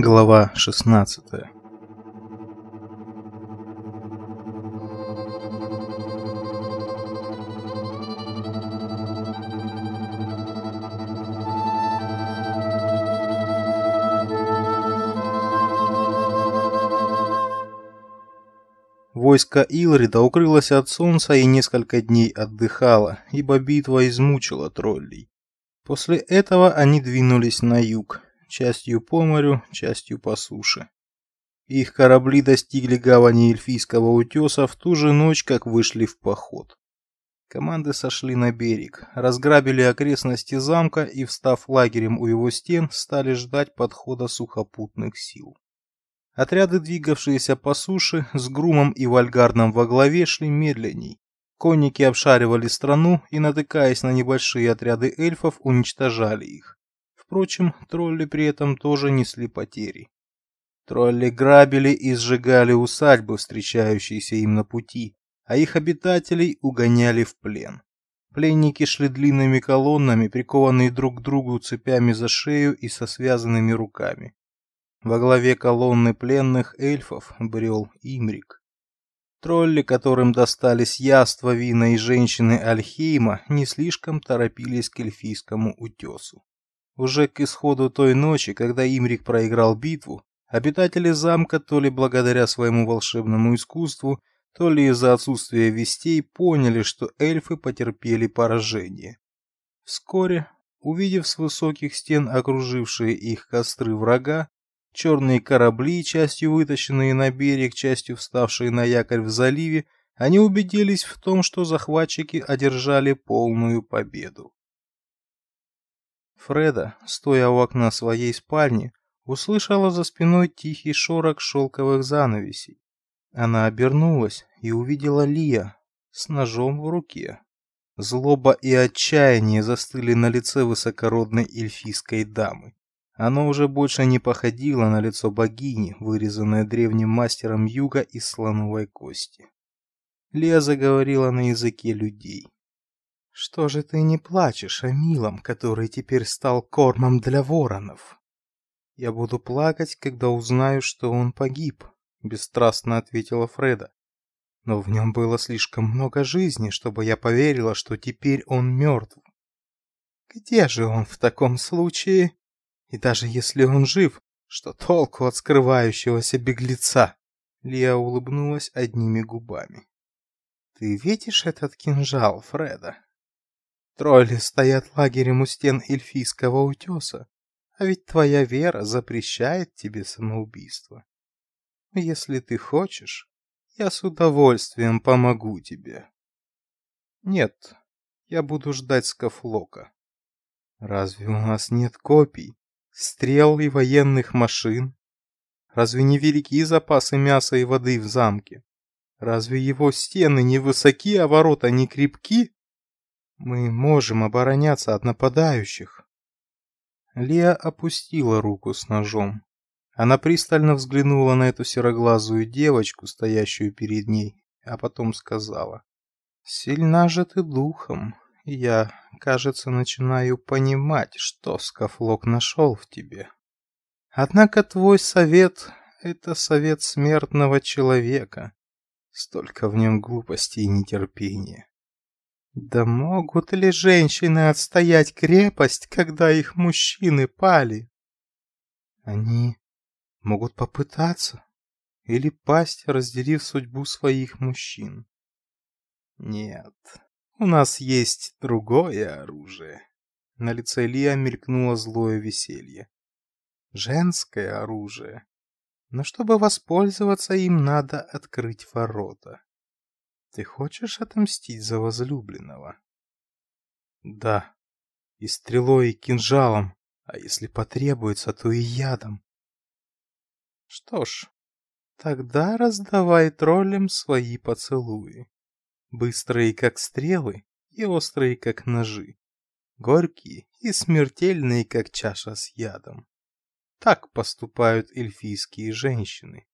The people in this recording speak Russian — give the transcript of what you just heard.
Глава 16 Войско Илрида укрылось от солнца и несколько дней отдыхало, ибо битва измучила троллей. После этого они двинулись на юг, частью по морю, частью по суше. Их корабли достигли гавани Эльфийского утеса в ту же ночь, как вышли в поход. Команды сошли на берег, разграбили окрестности замка и, встав лагерем у его стен, стали ждать подхода сухопутных сил. Отряды, двигавшиеся по суше, с Грумом и Вальгарном во главе, шли медленней. Конники обшаривали страну и, натыкаясь на небольшие отряды эльфов, уничтожали их. Впрочем, тролли при этом тоже несли потери. Тролли грабили и сжигали усадьбы, встречающиеся им на пути, а их обитателей угоняли в плен. Пленники шли длинными колоннами, прикованные друг к другу цепями за шею и со связанными руками. Во главе колонны пленных эльфов брел Имрик. Тролли, которым достались яства, вина и женщины Альхейма, не слишком торопились к эльфийскому утесу. Уже к исходу той ночи, когда Имрик проиграл битву, обитатели замка то ли благодаря своему волшебному искусству, то ли из-за отсутствия вестей поняли, что эльфы потерпели поражение. Вскоре, увидев с высоких стен окружившие их костры врага, черные корабли, частью вытащенные на берег, частью вставшие на якорь в заливе, они убедились в том, что захватчики одержали полную победу. Фреда, стоя у окна своей спальни, услышала за спиной тихий шорох шелковых занавесей. Она обернулась и увидела Лия с ножом в руке. Злоба и отчаяние застыли на лице высокородной эльфийской дамы. Оно уже больше не походило на лицо богини, вырезанное древним мастером юга из слоновой кости. Лия заговорила на языке людей. Что же ты не плачешь о милом, который теперь стал кормом для воронов? Я буду плакать, когда узнаю, что он погиб, бесстрастно ответила Фреда. Но в нем было слишком много жизни, чтобы я поверила, что теперь он мертв. Где же он в таком случае? И даже если он жив, что толку от скрывающегося беглеца? Лия улыбнулась одними губами. Ты видишь этот кинжал, Фреда? Тролли стоят лагерем у стен эльфийского утеса, а ведь твоя вера запрещает тебе самоубийство. Если ты хочешь, я с удовольствием помогу тебе. Нет, я буду ждать Скафлока. Разве у нас нет копий, стрел и военных машин? Разве не велики запасы мяса и воды в замке? Разве его стены не высоки, а ворота не крепки? Мы можем обороняться от нападающих. Лия опустила руку с ножом. Она пристально взглянула на эту сероглазую девочку, стоящую перед ней, а потом сказала: "Сильна же ты духом. Я, кажется, начинаю понимать, что Скафлок нашел в тебе. Однако твой совет это совет смертного человека. Столько в нем глупости и нетерпения. Да могут ли женщины отстоять крепость, когда их мужчины пали? Они могут попытаться или пасть, разделив судьбу своих мужчин. Нет, у нас есть другое оружие. На лице Лия мелькнуло злое веселье. Женское оружие. Но чтобы воспользоваться им, надо открыть ворота. Ты хочешь отомстить за возлюбленного? Да. И стрелой, и кинжалом, а если потребуется, то и ядом. Что ж, тогда раздавай троллям свои поцелуи. Быстрые, как стрелы, и острые, как ножи. Горькие и смертельные, как чаша с ядом. Так поступают эльфийские женщины.